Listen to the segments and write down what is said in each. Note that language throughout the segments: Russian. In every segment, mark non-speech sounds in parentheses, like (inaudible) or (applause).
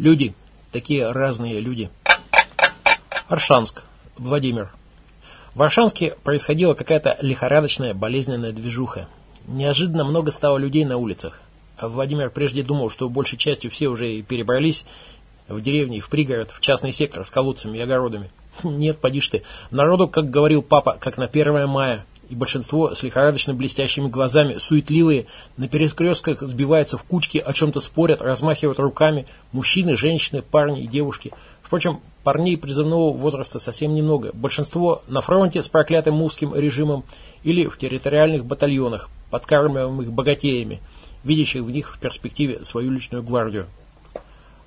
Люди. Такие разные люди. Аршанск. Владимир. В Аршанске происходила какая-то лихорадочная болезненная движуха. Неожиданно много стало людей на улицах. Владимир прежде думал, что большей частью все уже перебрались в деревни, в пригород, в частный сектор с колодцами и огородами. (laughs) Нет, поди ты. Народу, как говорил папа, как на 1 мая и большинство с лихорадочно блестящими глазами, суетливые, на перекрестках сбиваются в кучки, о чем-то спорят, размахивают руками, мужчины, женщины, парни и девушки. Впрочем, парней призывного возраста совсем немного. Большинство на фронте с проклятым мувским режимом или в территориальных батальонах, подкармливаемых богатеями, видящих в них в перспективе свою личную гвардию.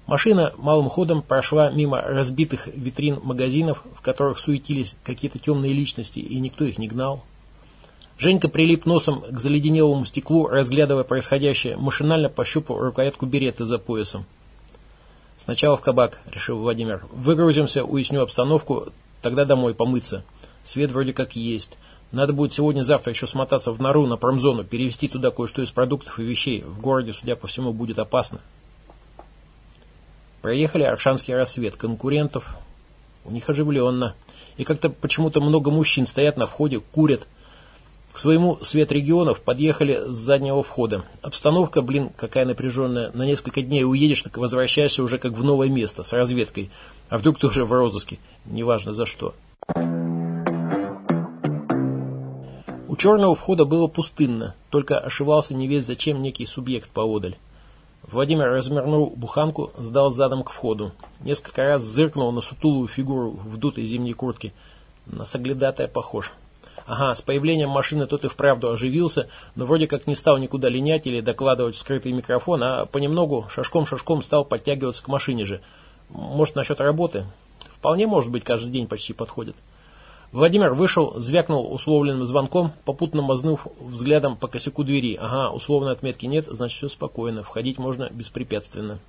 Машина малым ходом прошла мимо разбитых витрин магазинов, в которых суетились какие-то темные личности, и никто их не гнал. Женька прилип носом к заледенелому стеклу, разглядывая происходящее, машинально пощупал рукоятку береты за поясом. «Сначала в кабак», — решил Владимир. «Выгрузимся, уясню обстановку, тогда домой помыться. Свет вроде как есть. Надо будет сегодня-завтра еще смотаться в нору на промзону, перевезти туда кое-что из продуктов и вещей. В городе, судя по всему, будет опасно». Проехали Аршанский рассвет. Конкурентов у них оживленно. И как-то почему-то много мужчин стоят на входе, курят, к своему свет регионов подъехали с заднего входа. Обстановка, блин, какая напряженная. На несколько дней уедешь, так возвращаешься уже как в новое место, с разведкой. А вдруг ты уже в розыске? Неважно за что. У черного входа было пустынно, только ошивался не весь зачем некий субъект поодаль. Владимир развернул буханку, сдал задом к входу. Несколько раз зыркнул на сутулую фигуру в дутой зимней куртке. На соглядатая похож. Ага, с появлением машины тот и вправду оживился, но вроде как не стал никуда линять или докладывать в скрытый микрофон, а понемногу, шажком-шажком стал подтягиваться к машине же. Может, насчет работы? Вполне может быть, каждый день почти подходит. Владимир вышел, звякнул условленным звонком, попутно мазнув взглядом по косяку двери. Ага, условной отметки нет, значит все спокойно, входить можно беспрепятственно.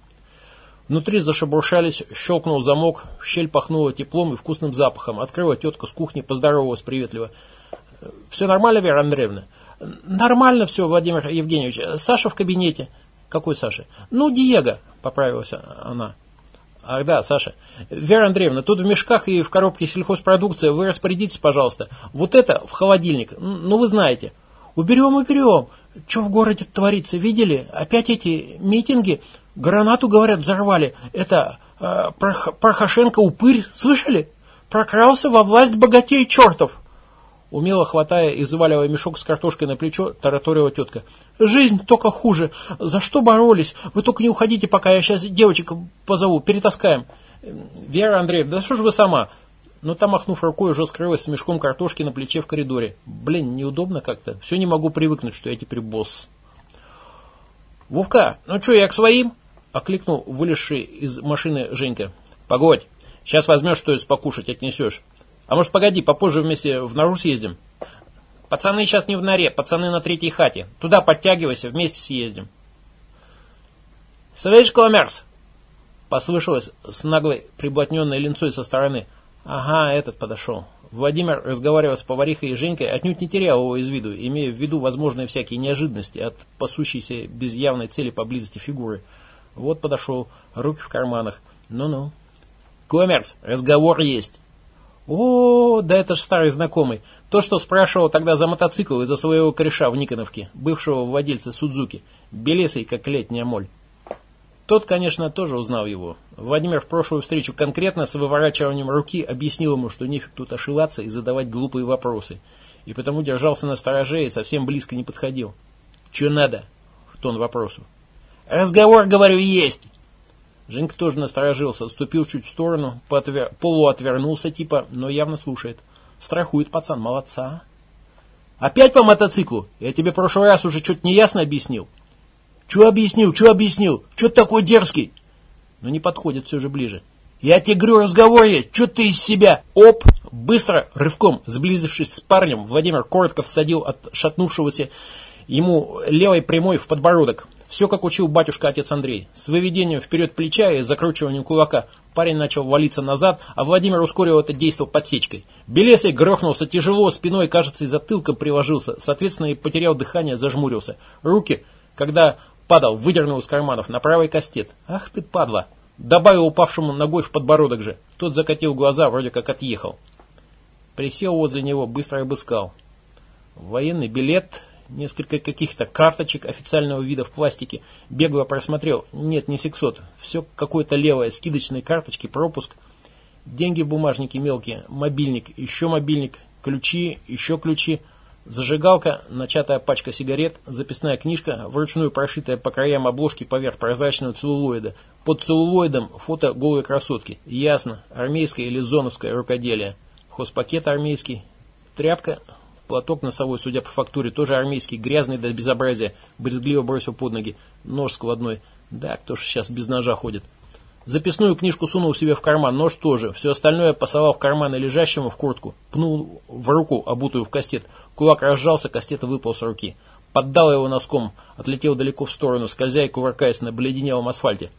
Внутри зашебуршались, щелкнул замок, в щель пахнуло теплом и вкусным запахом. Открыла тетка с кухни, поздоровалась приветливо. Все нормально, Вера Андреевна? Нормально все, Владимир Евгеньевич. Саша в кабинете. Какой Саша? Ну, Диего, поправилась она. Ах да, Саша. Вера Андреевна, тут в мешках и в коробке сельхозпродукция. Вы распорядитесь, пожалуйста. Вот это в холодильник. Ну, вы знаете. Уберем, уберем. Что в городе творится, видели? Опять эти митинги. Гранату, говорят, взорвали. Это э, Прохошенко упырь, слышали? Прокрался во власть богатей чертов. Умело хватая и заваливая мешок с картошкой на плечо, тараторила тетка. «Жизнь только хуже. За что боролись? Вы только не уходите, пока я сейчас девочек позову, перетаскаем». «Вера Андреевна, да что же вы сама?» Но там, махнув рукой, уже скрылась с мешком картошки на плече в коридоре. «Блин, неудобно как-то. Все не могу привыкнуть, что я теперь босс». «Вовка, ну что, я к своим?» — окликнул вылезший из машины Женька. «Погодь, сейчас возьмешь что-то покушать, отнесешь». А может, погоди, попозже вместе в нору съездим? Пацаны сейчас не в норе, пацаны на третьей хате. Туда подтягивайся, вместе съездим. Слышь, Коммерс? Послышалось с наглой приблотненной линцой со стороны. Ага, этот подошел. Владимир, разговаривая с поварихой и Женькой, отнюдь не терял его из виду, имея в виду возможные всякие неожиданности от пасущейся без явной цели поблизости фигуры. Вот подошел, руки в карманах. Ну-ну. Коммерс, разговор есть. О, да это ж старый знакомый. То, что спрашивал тогда за мотоцикл из-за своего кореша в Никоновке, бывшего владельца Судзуки, белесый, как летняя моль. Тот, конечно, тоже узнал его. Владимир в прошлую встречу конкретно с выворачиванием руки объяснил ему, что нефиг тут ошиваться и задавать глупые вопросы. И потому держался на стороже и совсем близко не подходил. «Че надо?» — в тон вопросу. «Разговор, говорю, есть!» Женька тоже насторожился, ступил чуть в сторону, поотвер... полуотвернулся типа, но явно слушает. Страхует пацан, молодца. Опять по мотоциклу? Я тебе в прошлый раз уже что-то неясно объяснил. Че объяснил, че объяснил? Че ты такой дерзкий? Но не подходит все же ближе. Я тебе говорю, разговор есть, что ты из себя? Оп! Быстро, рывком, сблизившись с парнем, Владимир коротко всадил от шатнувшегося ему левой прямой в подбородок. Все, как учил батюшка отец Андрей. С выведением вперед плеча и закручиванием кулака парень начал валиться назад, а Владимир ускорил это действие подсечкой. Белесый грохнулся тяжело, спиной, кажется, и затылком приложился, соответственно, и потерял дыхание, зажмурился. Руки, когда падал, выдернул из карманов на правый кастет. Ах ты, падла! Добавил упавшему ногой в подбородок же. Тот закатил глаза, вроде как отъехал. Присел возле него, быстро обыскал. Военный билет, несколько каких-то карточек официального вида в пластике. Бегло просмотрел. Нет, не сексот. Все какое-то левое. Скидочные карточки, пропуск. Деньги в бумажнике мелкие. Мобильник, еще мобильник. Ключи, еще ключи. Зажигалка, начатая пачка сигарет, записная книжка, вручную прошитая по краям обложки поверх прозрачного целлулоида. Под целлулоидом фото голой красотки. Ясно, армейское или зоновское рукоделие. Хозпакет армейский. Тряпка, платок носовой, судя по фактуре, тоже армейский, грязный до безобразия. Брезгливо бросил под ноги. Нож складной. Да, кто ж сейчас без ножа ходит. Записную книжку сунул себе в карман, нож тоже. Все остальное посовал в карманы лежащему в куртку. Пнул в руку, обутую в кастет. Кулак разжался, кастет выпал с руки. Поддал его носком, отлетел далеко в сторону, скользя и кувыркаясь на бледенелом асфальте.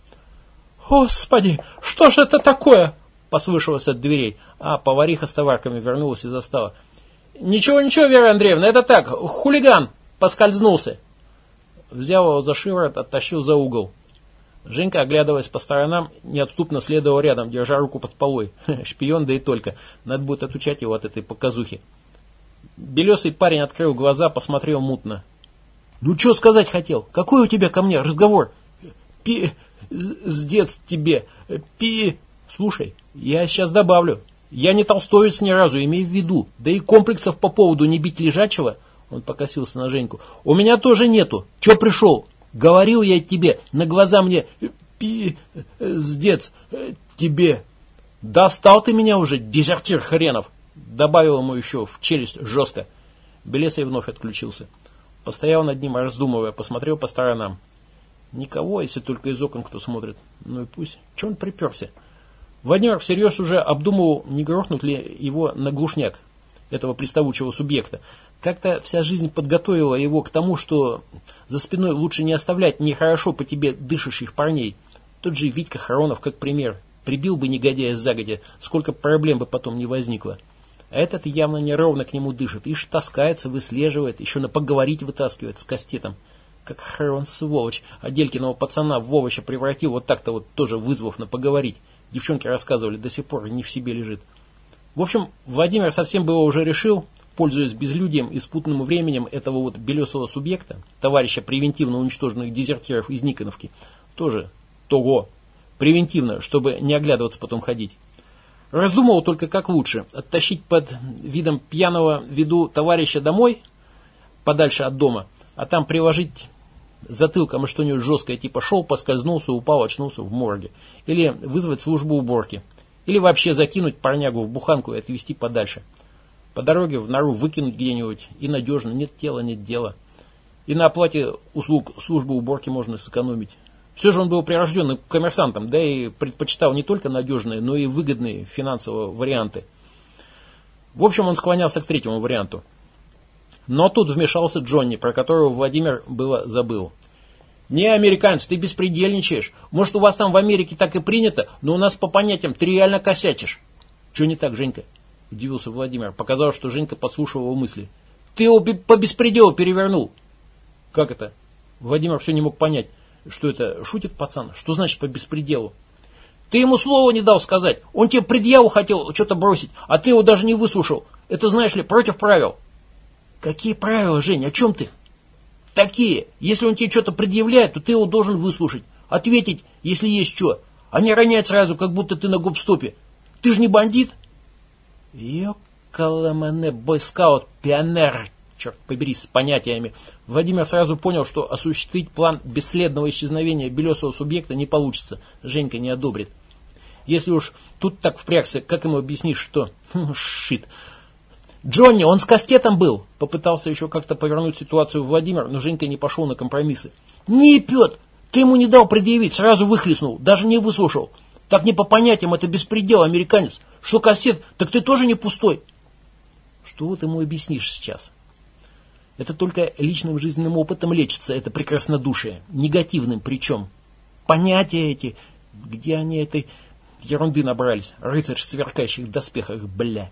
«Господи, что ж это такое?» Послышалось от дверей, а повариха с товарками вернулась и застала. «Ничего, ничего, Вера Андреевна, это так, хулиган, поскользнулся». Взял его за шиворот, оттащил за угол. Женька, оглядываясь по сторонам, неотступно следовал рядом, держа руку под полой. (laughs) Шпион, да и только. Надо будет отучать его от этой показухи. Белесый парень открыл глаза, посмотрел мутно. «Ну, что сказать хотел? Какой у тебя ко мне разговор?» «Пи... с тебе... Пи...» «Слушай, я сейчас добавлю. Я не толстоец ни разу, имей в виду. Да и комплексов по поводу не бить лежачего...» Он покосился на Женьку. «У меня тоже нету. Че пришел? Говорил я тебе, на глаза мне... Пи-сдец тебе. Достал ты меня уже, дезертир хренов!» Добавил ему еще в челюсть жестко. Белесый вновь отключился. Постоял над ним, раздумывая, посмотрел по сторонам. Никого, если только из окон кто смотрит. Ну и пусть. Че он приперся? Владимир всерьез уже обдумывал, не грохнут ли его на глушняк этого приставучего субъекта. Как-то вся жизнь подготовила его к тому, что за спиной лучше не оставлять нехорошо по тебе дышащих парней. Тот же Витька Харонов, как пример, прибил бы негодяя загодя, сколько проблем бы потом не возникло. А этот явно неровно к нему дышит, ишь таскается, выслеживает, еще на поговорить вытаскивает с кастетом. Как Харон сволочь, а Делькиного пацана в овоща превратил вот так-то вот, тоже вызвав на поговорить. Девчонки рассказывали, до сих пор не в себе лежит. В общем, Владимир совсем было уже решил, пользуясь безлюдием и спутанным временем этого вот белесого субъекта, товарища превентивно уничтоженных дезертиров из Никоновки, тоже того, превентивно, чтобы не оглядываться потом ходить. Раздумывал только как лучше, оттащить под видом пьяного виду товарища домой, подальше от дома, а там приложить затылком что-нибудь жесткое, типа шел, поскользнулся, упал, очнулся в морге. Или вызвать службу уборки. Или вообще закинуть парнягу в буханку и отвезти подальше. По дороге в нору выкинуть где-нибудь. И надежно. Нет тела, нет дела. И на оплате услуг службы уборки можно сэкономить. Все же он был прирожденным коммерсантом, да и предпочитал не только надежные, но и выгодные финансовые варианты. В общем, он склонялся к третьему варианту. Но тут вмешался Джонни, про которого Владимир было забыл. «Не, американец, ты беспредельничаешь. Может, у вас там в Америке так и принято, но у нас по понятиям ты реально косячишь». «Что не так, Женька?» – удивился Владимир. Показалось, что Женька подслушивал его мысли. «Ты его по беспределу перевернул». «Как это?» Владимир все не мог понять, что это шутит пацан. Что значит по беспределу? Ты ему слова не дал сказать. Он тебе предъяву хотел что-то бросить, а ты его даже не выслушал. Это, знаешь ли, против правил. Какие правила, Жень, о чем ты? Такие. Если он тебе что-то предъявляет, то ты его должен выслушать. Ответить, если есть что. А не ронять сразу, как будто ты на губстопе. Ты же не бандит? Ёкаламане, бойскаут, пионер, черт побери, с понятиями. Владимир сразу понял, что осуществить план бесследного исчезновения белесого субъекта не получится. Женька не одобрит. Если уж тут так впрягся, как ему объяснишь, что... (laughs) Хм, шит. Джонни, он с кастетом был. Попытался еще как-то повернуть ситуацию Владимир, но Женька не пошел на компромиссы. Не пет. Ты ему не дал предъявить, сразу выхлестнул, даже не выслушал. Так не по понятиям, это беспредел, американец. Что кассет, так ты тоже не пустой. Что вот ему объяснишь сейчас? Это только личным жизненным опытом лечится, это прекраснодушие. Негативным причем. Понятия эти, где они этой ерунды набрались? Рыцарь в сверкающих доспехах, бля.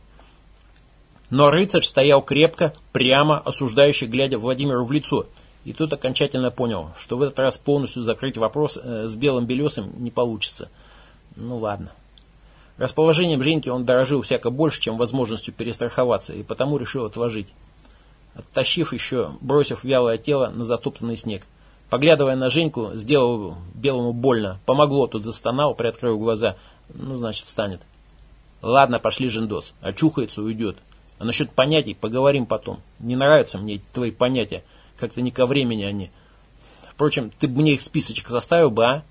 Но рыцарь стоял крепко, прямо, осуждающий, глядя Владимиру в лицо. И тут окончательно понял, что в этот раз полностью закрыть вопрос э, с белым белесым не получится. Ну ладно. Расположением Женьки он дорожил всяко больше, чем возможностью перестраховаться, и потому решил отложить. Оттащив еще, бросив вялое тело на затоптанный снег. Поглядывая на Женьку, сделал белому больно. Помогло, тут застонал, приоткрыл глаза. Ну, значит, встанет. Ладно, пошли, Жендос. Очухается, уйдет. А насчет понятий поговорим потом. Не нравятся мне твои понятия. Как-то не ко времени они. Впрочем, ты бы мне их списочек составил бы, а?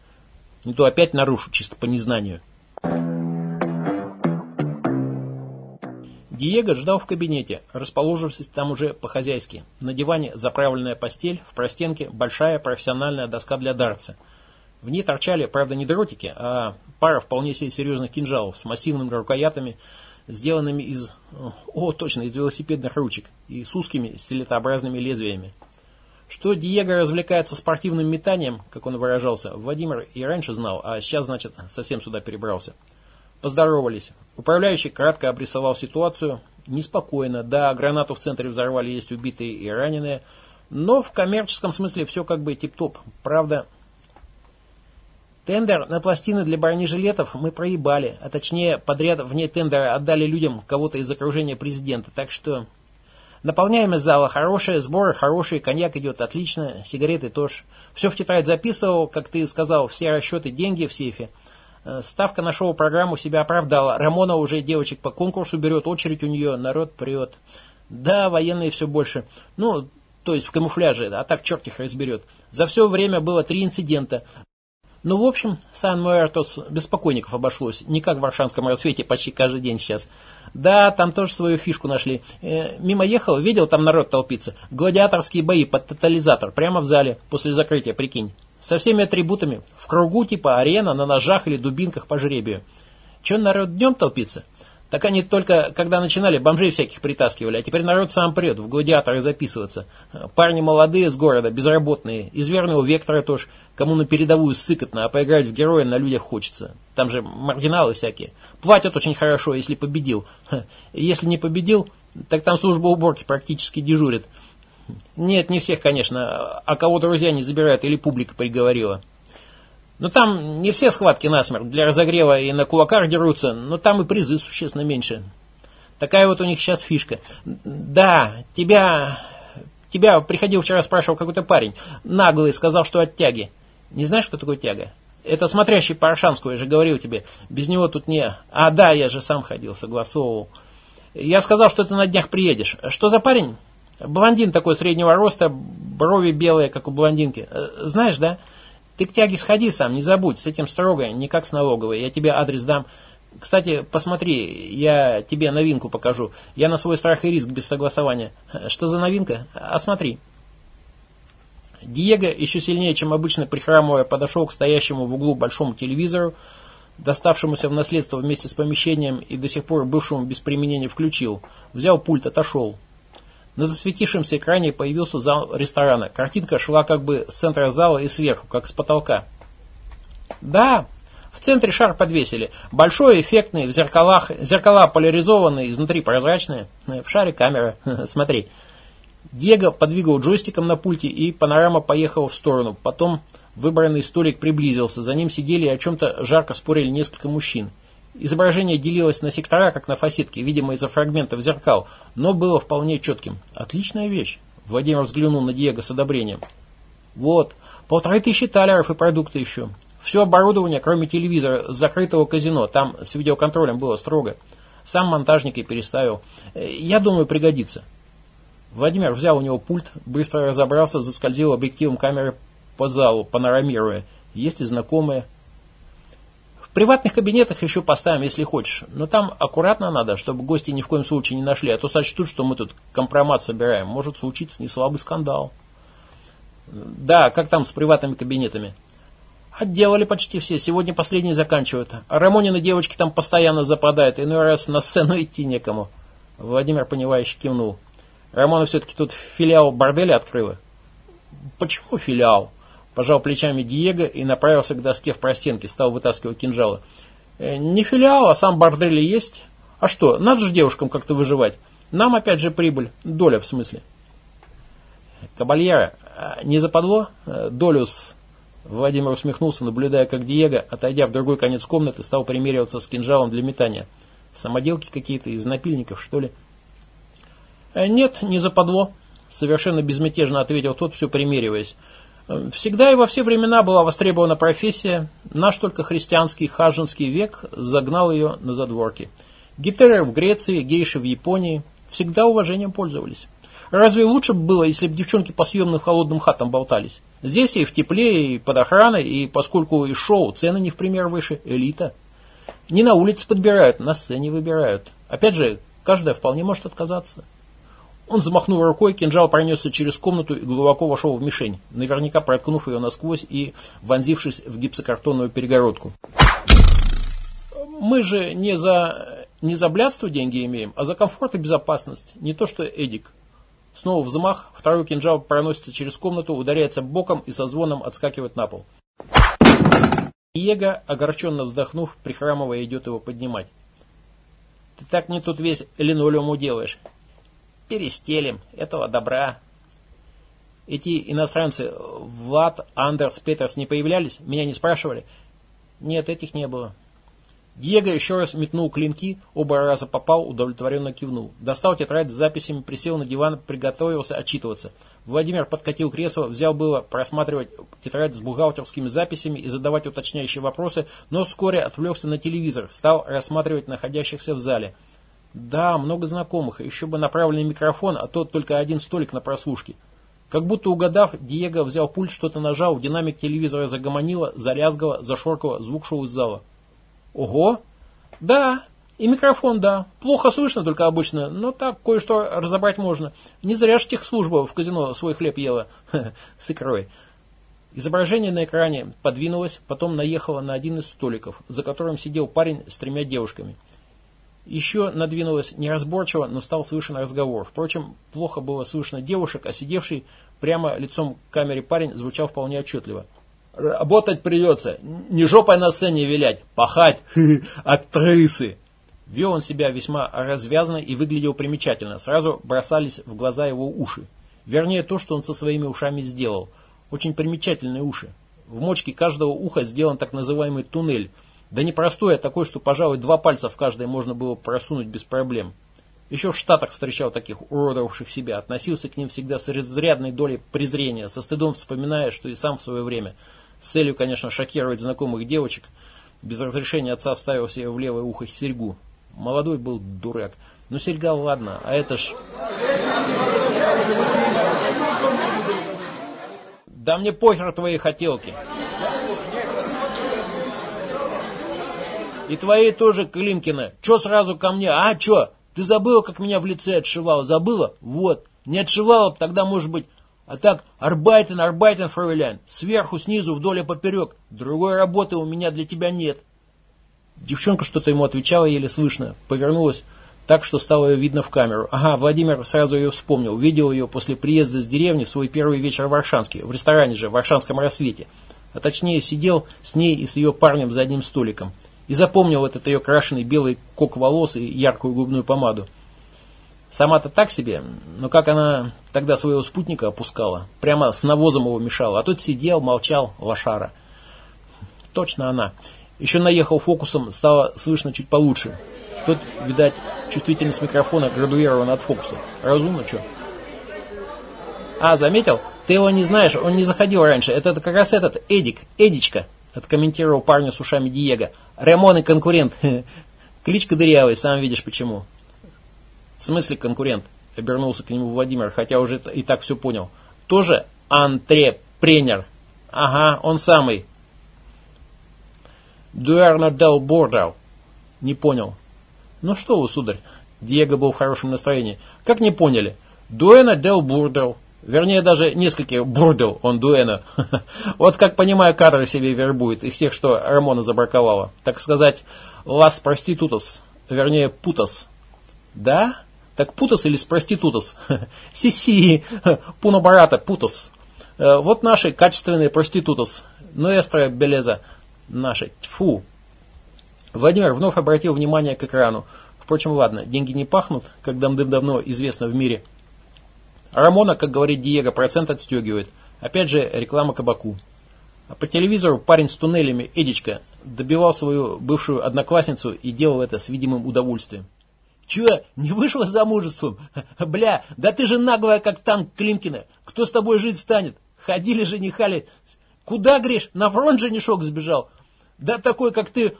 Не то опять нарушу, чисто по незнанию. Диего ждал в кабинете, расположившись там уже по-хозяйски. На диване заправленная постель, в простенке большая профессиональная доска для дарца. В ней торчали, правда, не дротики, а пара вполне себе серьезных кинжалов с массивными рукоятями, сделанными из, о, точно, из велосипедных ручек и с узкими стилетообразными лезвиями. Что Диего развлекается спортивным метанием, как он выражался, Владимир и раньше знал, а сейчас, значит, совсем сюда перебрался. Поздоровались. Управляющий кратко обрисовал ситуацию. Неспокойно. Да, гранату в центре взорвали, есть убитые и раненые. Но в коммерческом смысле все как бы тип-топ. Правда, тендер на пластины для бронежилетов мы проебали. А точнее, подряд вне тендера отдали людям кого-то из окружения президента. Так что наполняемость зала хорошая, сборы хорошие, коньяк идет отлично, сигареты тоже. Все в тетрадь записывал, как ты сказал, все расчеты, деньги в сейфе. Э, ставка на шоу-программу себя оправдала. Рамона уже девочек по конкурсу берет, очередь у нее, народ прет. Да, военные все больше. Ну, то есть в камуфляже, а так черт их разберет. За все время было три инцидента. Ну, в общем, Сан-Муэртос без покойников обошлось. Не как в Варшанском рассвете почти каждый день сейчас. Да, там тоже свою фишку нашли. Э, мимо ехал, видел, там народ толпится. Гладиаторские бои под тотализатор, прямо в зале, после закрытия, прикинь. Со всеми атрибутами. В кругу типа арена, на ножах или дубинках по жребию. Че народ днем толпится? Так они только, когда начинали, бомжей всяких притаскивали, а теперь народ сам прет, в гладиаторы записываться. Парни молодые с города, безработные, из верного вектора тоже, кому на передовую сыкотно, а поиграть в героя на людях хочется. Там же маргиналы всякие. Платят очень хорошо, если победил. Если не победил, так там служба уборки практически дежурит. Нет, не всех, конечно. А кого друзья не забирают или публика приговорила. Но там не все схватки насмерть. Для разогрева и на кулаках дерутся, но там и призы существенно меньше. Такая вот у них сейчас фишка. Да, тебя... Тебя приходил вчера, спрашивал какой-то парень. Наглый, сказал, что от тяги. Не знаешь, кто такой тяга? Это смотрящий по Аршанску, я же говорил тебе. Без него тут не... А, да, я же сам ходил, согласовывал. Я сказал, что ты на днях приедешь. Что за парень? Блондин такой среднего роста, брови белые, как у блондинки. Э, знаешь, да? Ты к тяге сходи сам, не забудь, с этим строго, не как с налоговой. Я тебе адрес дам. Кстати, посмотри, я тебе новинку покажу. Я на свой страх и риск без согласования. Что за новинка? Осмотри. Диего, еще сильнее, чем обычно прихрамывая, подошел к стоящему в углу большому телевизору, доставшемуся в наследство вместе с помещением и до сих пор бывшему без применения включил. Взял пульт, отошел. На засветившемся экране появился зал ресторана. Картинка шла как бы с центра зала и сверху, как с потолка. Да, в центре шар подвесили. Большой, эффектный, в зеркалах. Зеркала поляризованные, изнутри прозрачные. В шаре камера. (laughs) Смотри. Диего подвигал джойстиком на пульте, и панорама поехала в сторону. Потом выбранный столик приблизился. За ним сидели и о чем-то жарко спорили несколько мужчин. Изображение делилось на сектора, как на фасетке, видимо, из-за фрагментов зеркал, но было вполне четким. Отличная вещь. Владимир взглянул на Диего с одобрением. Вот, полторы тысячи талеров и продукты еще. Все оборудование, кроме телевизора, закрытого казино. Там с видеоконтролем было строго. Сам монтажник и переставил. Э, я думаю, пригодится. Владимир взял у него пульт, быстро разобрался, заскользил объективом камеры по залу, панорамируя. Есть и знакомые приватных кабинетах еще поставим, если хочешь. Но там аккуратно надо, чтобы гости ни в коем случае не нашли. А то сочтут, что мы тут компромат собираем. Может случиться неслабый скандал. Да, как там с приватными кабинетами? Отделали почти все. Сегодня последние заканчивают. А Рамонины девочки там постоянно западают. Иной раз на сцену идти некому. Владимир, понимающе кивнул. Рамона все-таки тут филиал борделя открыла. Почему филиал? Пожал плечами Диего и направился к доске в простенке, стал вытаскивать кинжалы. «Э, «Не филиал, а сам бордель есть. А что, надо же девушкам как-то выживать. Нам опять же прибыль, доля в смысле». «Кабальера, а не западло? Э, долю с...» Владимир усмехнулся, наблюдая, как Диего, отойдя в другой конец комнаты, стал примериваться с кинжалом для метания. Самоделки какие-то из напильников, что ли? «Э, «Нет, не западло», — совершенно безмятежно ответил тот, все примериваясь. «Э, «Всегда и во все времена была востребована профессия. Наш только христианский хажинский век загнал ее на задворки. Гитеры в Греции, гейши в Японии всегда уважением пользовались. Разве лучше бы было, если бы девчонки по съемным холодным хатам болтались? Здесь и в тепле, и под охраной, и поскольку и шоу, цены не в пример выше, элита. Не на улице подбирают, на сцене выбирают. Опять же, каждая вполне может отказаться. Он замахнул рукой, кинжал пронесся через комнату и глубоко вошел в мишень, наверняка проткнув ее насквозь и вонзившись в гипсокартонную перегородку. Мы же не за, не за блядство деньги имеем, а за комфорт и безопасность. Не то что Эдик. Снова взмах, второй кинжал проносится через комнату, ударяется боком и со звоном отскакивает на пол. Иего, огорченно вздохнув, прихрамывая, идет его поднимать. «Ты так мне тут весь линолеум уделаешь. Перестелим, этого добра». Эти иностранцы, Влад, Андерс, Петерс, не появлялись? Меня не спрашивали? Нет, этих не было. Диего еще раз метнул клинки, оба раза попал, удовлетворенно кивнул. Достал тетрадь с записями, присел на диван, приготовился отчитываться. Владимир подкатил кресло, взял было просматривать тетрадь с бухгалтерскими записями и задавать уточняющие вопросы, но вскоре отвлекся на телевизор, стал рассматривать находящихся в зале. Да, много знакомых, еще бы направленный микрофон, а тот только один столик на прослушке. Как будто угадав, Диего взял пульт, что-то нажал, динамик телевизора загомонило, залязгало, зашоркало, звук шел из зала. Ого! Да, и микрофон, да. Плохо слышно только обычно, но так кое-что разобрать можно. Не зря ж техслужба в казино свой хлеб ела (laughs) с икрой. Изображение на экране подвинулось, потом наехало на один из столиков, за которым сидел парень с тремя девушками. Еще надвинулось неразборчиво, но стал слышен разговор. Впрочем, плохо было слышно девушек, а сидевший прямо лицом к камере парень звучал вполне отчетливо. Работать придется. Не жопой на сцене вилять, пахать. (laughs) Актрисы. Вел он себя весьма развязно и выглядел примечательно. Сразу бросались в глаза его уши. Вернее, то, что он со своими ушами сделал. Очень примечательные уши. В мочке каждого уха сделан так называемый туннель. Да не простой, а такой, что, пожалуй, два пальца в каждое можно было просунуть без проблем. Еще в Штатах встречал таких уродовавших себя, относился к ним всегда с изрядной долей презрения, со стыдом вспоминая, что и сам в свое время – с целью, конечно, шокировать знакомых девочек. Без разрешения отца вставил себе в левое ухо серьгу. Молодой был дурак. Ну, серьга, ладно, а это ж... Да мне похер твои хотелки. И твои тоже, Климкина. Че сразу ко мне? А, че? Ты забыла, как меня в лице отшивала? Забыла? Вот. Не отшивала, тогда, может быть, а так, арбайтен, арбайтен, фройлян, сверху, снизу, вдоль и поперек. Другой работы у меня для тебя нет. Девчонка что-то ему отвечала еле слышно, повернулась так, что стало ее видно в камеру. Ага, Владимир сразу ее вспомнил. Видел ее после приезда с деревни в свой первый вечер в Варшанске, в ресторане же, в Варшанском рассвете. А точнее, сидел с ней и с ее парнем за одним столиком. И запомнил этот ее крашеный белый кок волос и яркую губную помаду. Сама-то так себе, но как она тогда своего спутника опускала, прямо с навозом его мешала, а тот сидел, молчал, лошара. Точно она. Еще наехал фокусом, стало слышно чуть получше. Тот, видать, чувствительность микрофона градуирован от фокуса. Разумно, что? А, заметил? Ты его не знаешь, он не заходил раньше. Это как раз этот, Эдик, Эдичка, откомментировал парня с ушами Диего. Ремон и конкурент. (laughs) Кличка дырявый, сам видишь почему. В смысле конкурент? Обернулся к нему Владимир, хотя уже и так все понял. Тоже антрепренер. Ага, он самый. Дуэрна дел Бордау. Не понял. Ну что вы, сударь? Диего был в хорошем настроении. Как не поняли? Дуэна дел Бурдел. Вернее, даже несколько бурдел он дуэна. (laughs) вот как понимаю, кадры себе вербует из тех, что Рамона забраковала. Так сказать, лас проститутос. Вернее, путас. Да? Так путас или с проститутос? (laughs) Си-си, (laughs) пунобарата, путас. Э, вот наши качественные проститутос. Ноэстра белеза наши. Тьфу. Владимир вновь обратил внимание к экрану. Впрочем, ладно, деньги не пахнут, как давным-давно известно в мире. Рамона, как говорит Диего, процент отстегивает. Опять же, реклама кабаку. А по телевизору парень с туннелями, Эдичка, добивал свою бывшую одноклассницу и делал это с видимым удовольствием. Че, не вышла замужеством? Бля, да ты же наглая, как танк Климкина. Кто с тобой жить станет? Ходили, женихали. Куда, Гриш, на фронт женишок сбежал? Да такой, как ты,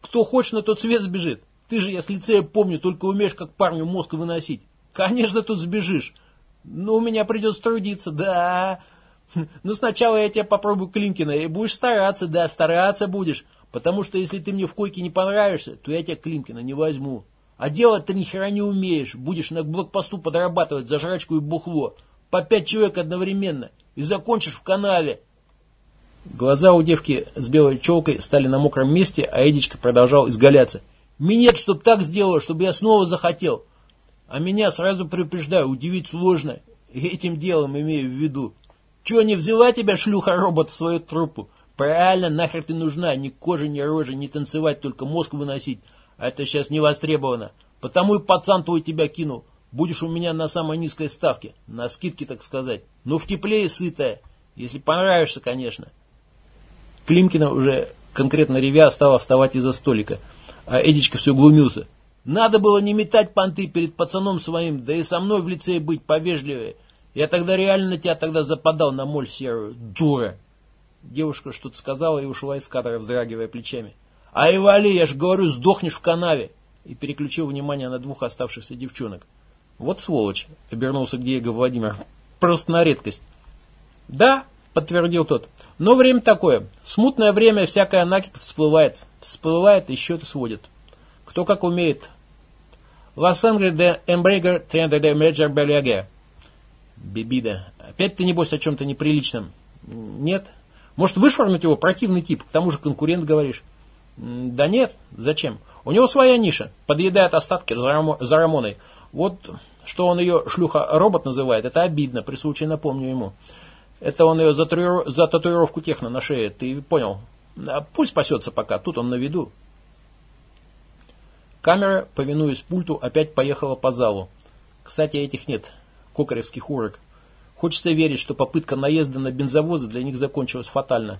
кто хочет, на тот свет сбежит. Ты же, я с лицея помню, только умеешь, как парню мозг выносить. Конечно, тут сбежишь. Но у меня придется трудиться, да. Ну, сначала я тебя попробую Климкина, и будешь стараться, да, стараться будешь. Потому что если ты мне в койке не понравишься, то я тебя Климкина не возьму. А делать ты ни хера не умеешь. Будешь на блокпосту подрабатывать за жрачку и бухло. По пять человек одновременно. И закончишь в канаве. Глаза у девки с белой челкой стали на мокром месте, а Эдичка продолжал изгаляться. Минет, чтоб так сделала, чтобы я снова захотел. А меня, сразу предупреждаю, удивить сложно. Этим делом имею в виду. Чего не взяла тебя, шлюха-робот, в свою труппу? Правильно, нахер ты нужна, ни кожи, ни рожи, ни танцевать, только мозг выносить. А это сейчас не востребовано. Потому и пацан твой тебя кинул. Будешь у меня на самой низкой ставке. На скидке, так сказать. Но в тепле и сытая. Если понравишься, конечно. Климкина уже конкретно ревя стала вставать из-за столика. А Эдичка все глумился. Надо было не метать понты перед пацаном своим, да и со мной в лице быть повежливее. Я тогда реально тебя тогда западал на моль серую. Дура. Девушка что-то сказала и ушла из кадра, вздрагивая плечами. «Ай, вали, я же говорю, сдохнешь в канаве!» И переключил внимание на двух оставшихся девчонок. «Вот сволочь!» — обернулся к Диего Владимир. «Просто на редкость». «Да», — подтвердил тот, — «но время такое. Смутное время всякая накипь всплывает. Всплывает и счеты сводит. Кто как умеет. Лос-Анджелес де Эмбрегер Тренда де Меджер Беляге». «Бибида, опять ты, небось, о чем-то неприличном?» «Нет. Может, вышвырнуть его противный тип, к тому же конкурент, говоришь?» Да нет, зачем? У него своя ниша, подъедает остатки за Рамоной. Вот что он ее шлюха-робот называет, это обидно, при случае напомню ему. Это он ее за, татуиров... за татуировку техно на шее, ты понял? А пусть пасется пока, тут он на виду. Камера, повинуясь пульту, опять поехала по залу. Кстати, этих нет, кокаревских урок. Хочется верить, что попытка наезда на бензовозы для них закончилась фатально.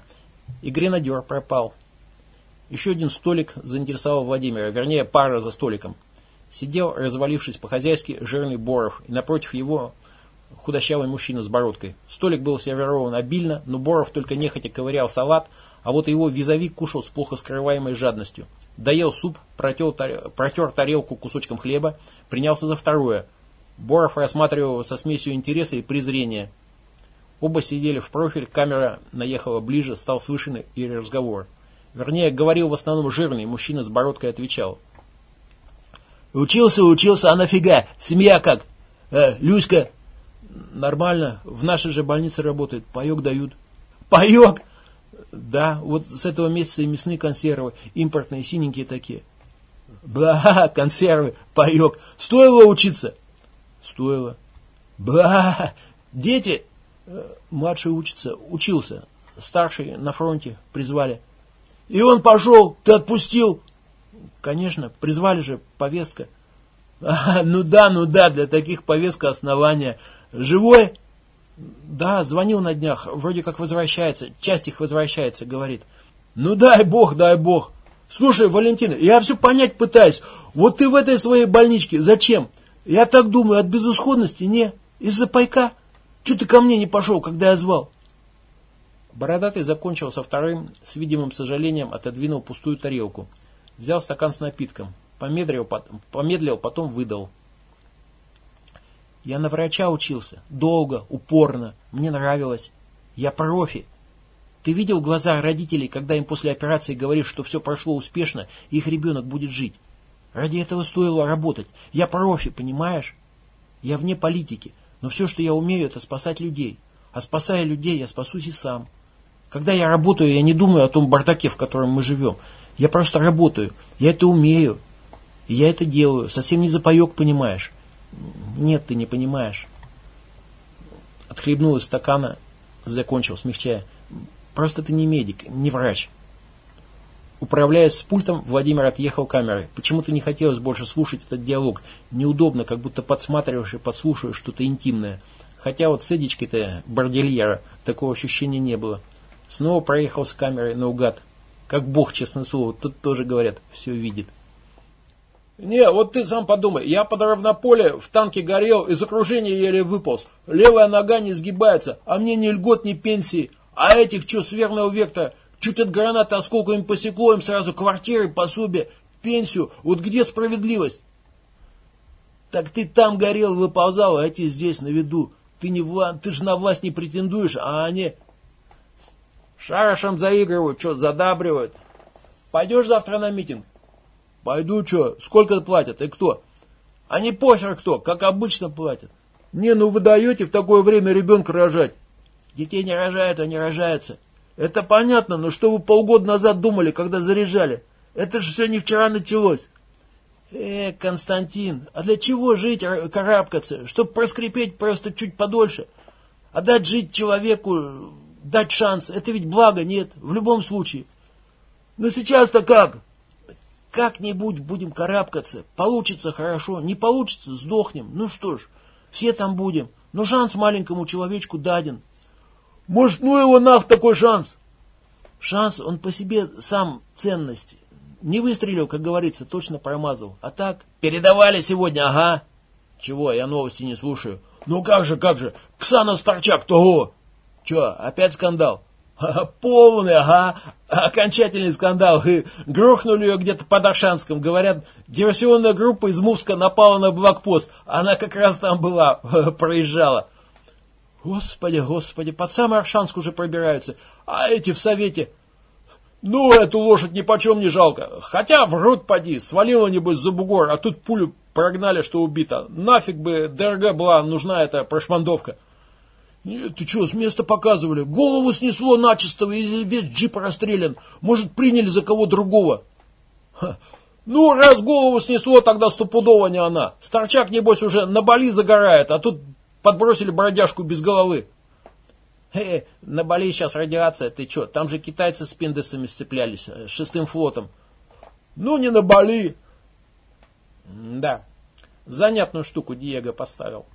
И гренадер пропал. Еще один столик заинтересовал Владимира, вернее пара за столиком. Сидел, развалившись по-хозяйски, жирный Боров, и напротив его худощавый мужчина с бородкой. Столик был сервирован обильно, но Боров только нехотя ковырял салат, а вот его визави кушал с плохо скрываемой жадностью. Доел суп, протер, протер тарелку кусочком хлеба, принялся за второе. Боров рассматривал со смесью интереса и презрения. Оба сидели в профиль, камера наехала ближе, стал слышен и разговор. Вернее, говорил в основном жирный, мужчина с бородкой отвечал. Учился, учился, а нафига? Семья как? Э, Люська? Нормально, в нашей же больнице работает, паек дают. Паек? Да, вот с этого месяца и мясные консервы, импортные, синенькие такие. Бла, (laughs) консервы, паек. Стоило учиться? Стоило. Бла, дети? Э, младший учится, учился. Старший на фронте призвали. И он пошел, ты отпустил? Конечно, призвали же, повестка. (laughs) А, ну да, ну да, для таких повестка основания. Живой? Да, звонил на днях, вроде как возвращается, часть их возвращается, говорит. Ну дай бог, дай бог. Слушай, Валентина, я все понять пытаюсь. Вот ты в этой своей больничке, зачем? Я так думаю, от безысходности, не? Из-за пайка? Чего ты ко мне не пошел, когда я звал? Бородатый закончил со вторым, с видимым сожалением отодвинул пустую тарелку. Взял стакан с напитком. Помедлил, потом, помедлил, потом выдал. Я на врача учился. Долго, упорно. Мне нравилось. Я профи. Ты видел глаза родителей, когда им после операции говоришь, что все прошло успешно, и их ребенок будет жить? Ради этого стоило работать. Я профи, понимаешь? Я вне политики, но все, что я умею, это спасать людей. А спасая людей, я спасусь и сам. Когда я работаю, я не думаю о том бардаке, в котором мы живем. Я просто работаю. Я это умею. И я это делаю. Совсем не запоек, понимаешь. Нет, ты не понимаешь. Отхлебнул из стакана, закончил, смягчая. Просто ты не медик, не врач. Управляясь с пультом, Владимир отъехал камерой. Почему-то не хотелось больше слушать этот диалог. Неудобно, как будто подсматриваешь и подслушиваешь что-то интимное. Хотя вот с Эдичкой-то бордельера такого ощущения не было. Снова проехал с камерой наугад. Как бог, честное слово, тут тоже говорят, все видит. Не, вот ты сам подумай, я под равнополе в танке горел, из окружения еле выполз. Левая нога не сгибается, а мне ни льгот, ни пенсии. А этих, что с верного вектора, чуть от гранаты осколками посекло, им сразу квартиры, пособие, пенсию. Вот где справедливость? Так ты там горел, выползал, а эти здесь на виду. Ты, не, ты же на власть не претендуешь, а они... Шарашем заигрывают, что задабривают. Пойдешь завтра на митинг? Пойду, что, сколько платят и кто? А не похер кто, как обычно платят. Не, ну вы даете в такое время ребенка рожать. Детей не рожают, они рожаются. Это понятно, но что вы полгода назад думали, когда заряжали? Это же все не вчера началось. Э, Константин, а для чего жить, карабкаться? Чтобы проскрипеть просто чуть подольше. А дать жить человеку, дать шанс, это ведь благо, нет, в любом случае. Ну сейчас-то как? Как-нибудь будем карабкаться. Получится хорошо, не получится сдохнем. Ну что ж, все там будем. Но шанс маленькому человечку даден. Может, ну его нах такой шанс? Шанс, он по себе сам ценность. Не выстрелил, как говорится, точно промазал. А так, передавали сегодня, ага. Чего, я новости не слушаю. Ну как же, как же, Ксана Старчак, того. Че, опять скандал? (laughs) Полный, ага, окончательный скандал. Грохнули ее где-то под Аршанском. Говорят, диверсионная группа из Мувска напала на блокпост. Она как раз там была, (laughs) проезжала. Господи, господи, под самый Аршанск уже пробираются. А эти в совете... Ну, эту лошадь ни почем не жалко. Хотя врут поди, свалила небось за бугор, а тут пулю прогнали, что убита. Нафиг бы ДРГ была нужна эта прошмандовка. Нет, ты что, с места показывали? Голову снесло начисто, и весь джип расстрелян. Может, приняли за кого другого? Ха. Ну, раз голову снесло, тогда стопудово не она. Старчак, небось, уже на Бали загорает, а тут подбросили бродяжку без головы. Э, на Бали сейчас радиация, ты что? Там же китайцы с пиндесами сцеплялись, э, шестым флотом. Ну, не на Бали. Да, занятную штуку Диего поставил.